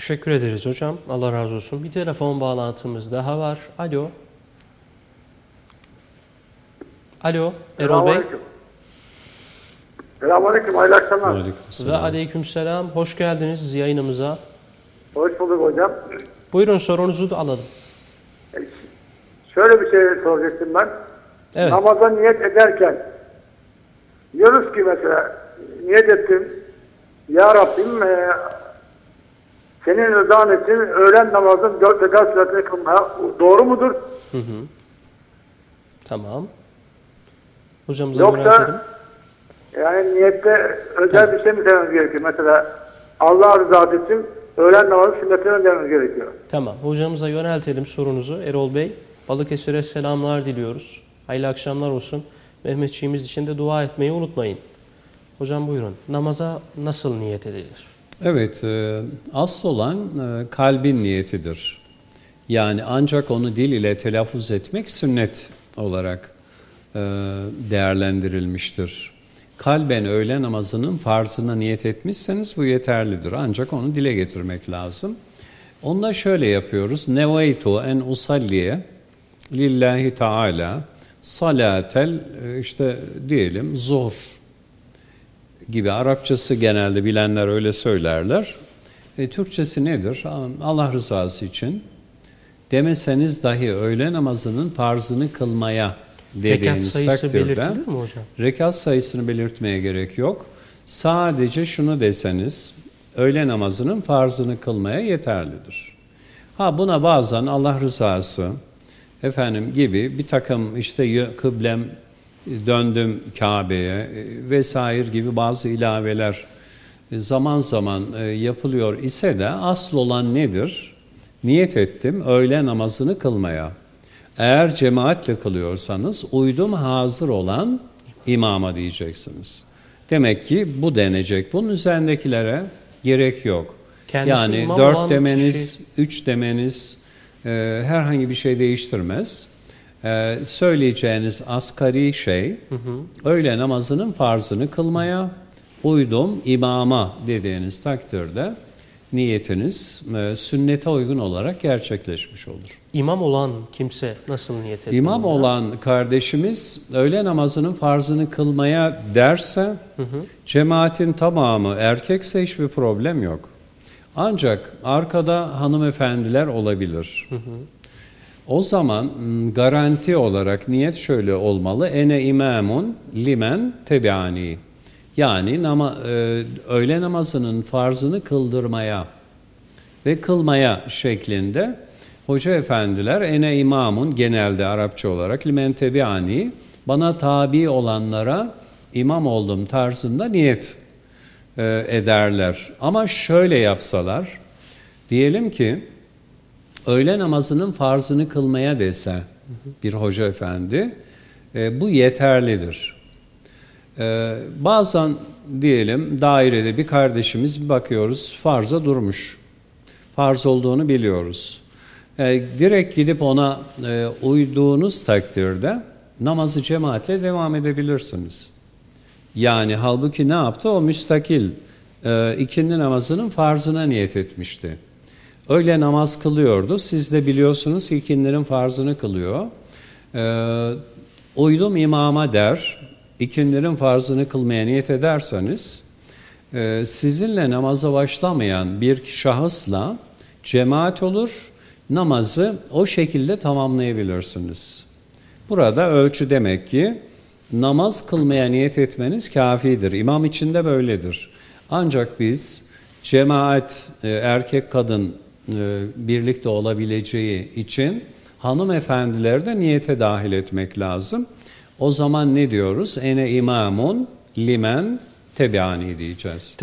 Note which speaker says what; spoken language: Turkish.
Speaker 1: Teşekkür ederiz hocam. Allah razı olsun. Bir telefon bağlantımız daha var. Alo. Alo Erol Bey.
Speaker 2: Selamünaleyküm. Hayırlı akşamlar.
Speaker 1: Ve
Speaker 3: Aleykümselam.
Speaker 1: aleykümselam. Hoş geldiniz yayınımıza.
Speaker 2: Hoş bulduk hocam.
Speaker 1: Buyurun sorunuzu da alalım.
Speaker 2: Şöyle bir şey soracaktım ben.
Speaker 1: Evet.
Speaker 2: Namaza niyet ederken diyoruz ki mesela niyet ettim. Ya Rabbim e, senin rızan için öğlen namazın dört rekat süratini kılmaya doğru mudur?
Speaker 1: Tamam. Hocamıza
Speaker 2: Yoksa-. Yani niyette özel bir şey mi dememiz gerekiyor? Mesela Allah rızası için öğlen namazı sünnetine önermemiz gerekiyor.
Speaker 1: Tamam. Hocamıza yöneltelim sorunuzu. Erol Bey. Balıkesir'e selamlar diliyoruz. Hayırlı akşamlar olsun. Mehmetçiğimiz için de dua etmeyi unutmayın. Hocam buyurun. Namaza nasıl niyet edilir?
Speaker 3: Evet, e, asıl olan e, kalbin niyetidir. Yani ancak onu dil ile telaffuz etmek sünnet olarak e, değerlendirilmiştir. Kalben öğle namazının farzına niyet etmişseniz bu yeterlidir. Ancak onu dile getirmek lazım. Onunla şöyle yapıyoruz. Neveytu en usalliye lillahi teala salatel işte diyelim zuhr gibi Arapçası genelde bilenler öyle söylerler. E, Türkçesi nedir? Allah rızası için demeseniz dahi öğle namazının farzını kılmaya
Speaker 1: Rekat
Speaker 3: dediğiniz
Speaker 1: sayısı
Speaker 3: takdirde
Speaker 1: belirtilir mi hocam?
Speaker 3: rekat sayısını belirtmeye gerek yok. Sadece şunu deseniz öğle namazının farzını kılmaya yeterlidir. Ha buna bazen Allah rızası efendim gibi bir takım işte kıblem döndüm Kabe'ye e, vesaire gibi bazı ilaveler e, zaman zaman e, yapılıyor ise de asıl olan nedir? Niyet ettim öğle namazını kılmaya. Eğer cemaatle kılıyorsanız uydum hazır olan imama diyeceksiniz. Demek ki bu denecek. Bunun üzerindekilere gerek yok.
Speaker 1: Kendisi
Speaker 3: yani dört demeniz,
Speaker 1: kişi-
Speaker 3: üç demeniz e, herhangi bir şey değiştirmez. E, söyleyeceğiniz asgari şey öğle namazının farzını kılmaya uydum imama dediğiniz takdirde niyetiniz e, sünnete uygun olarak gerçekleşmiş olur.
Speaker 1: İmam olan kimse nasıl niyet etmeli?
Speaker 3: İmam olan kardeşimiz öğle namazının farzını kılmaya derse cemaatin tamamı erkekse hiçbir problem yok. Ancak arkada hanımefendiler olabilir. O zaman m, garanti olarak niyet şöyle olmalı. Ene imamun limen tebiani. Yani nama, e, öğle namazının farzını kıldırmaya ve kılmaya şeklinde hoca efendiler ene imamun genelde Arapça olarak limen tebiani bana tabi olanlara imam oldum tarzında niyet e, ederler. Ama şöyle yapsalar diyelim ki öğle namazının farzını kılmaya dese bir hoca efendi e, bu yeterlidir. Ee, bazen diyelim dairede bir kardeşimiz bakıyoruz farza durmuş. Farz olduğunu biliyoruz. Ee, direkt gidip ona e, uyduğunuz takdirde namazı cemaatle devam edebilirsiniz. Yani halbuki ne yaptı? O müstakil e, ikindi namazının farzına niyet etmişti. Öyle namaz kılıyordu. Siz de biliyorsunuz ki ikindinin farzını kılıyor. Ee, uydum imama der, ikindirin farzını kılmaya niyet ederseniz, e, sizinle namaza başlamayan bir şahısla cemaat olur, namazı o şekilde tamamlayabilirsiniz. Burada ölçü demek ki namaz kılmaya niyet etmeniz kafidir. İmam için de böyledir. Ancak biz cemaat e, erkek kadın birlikte olabileceği için hanımefendileri de niyete dahil etmek lazım. O zaman ne diyoruz? Ene imamun limen tebiani diyeceğiz.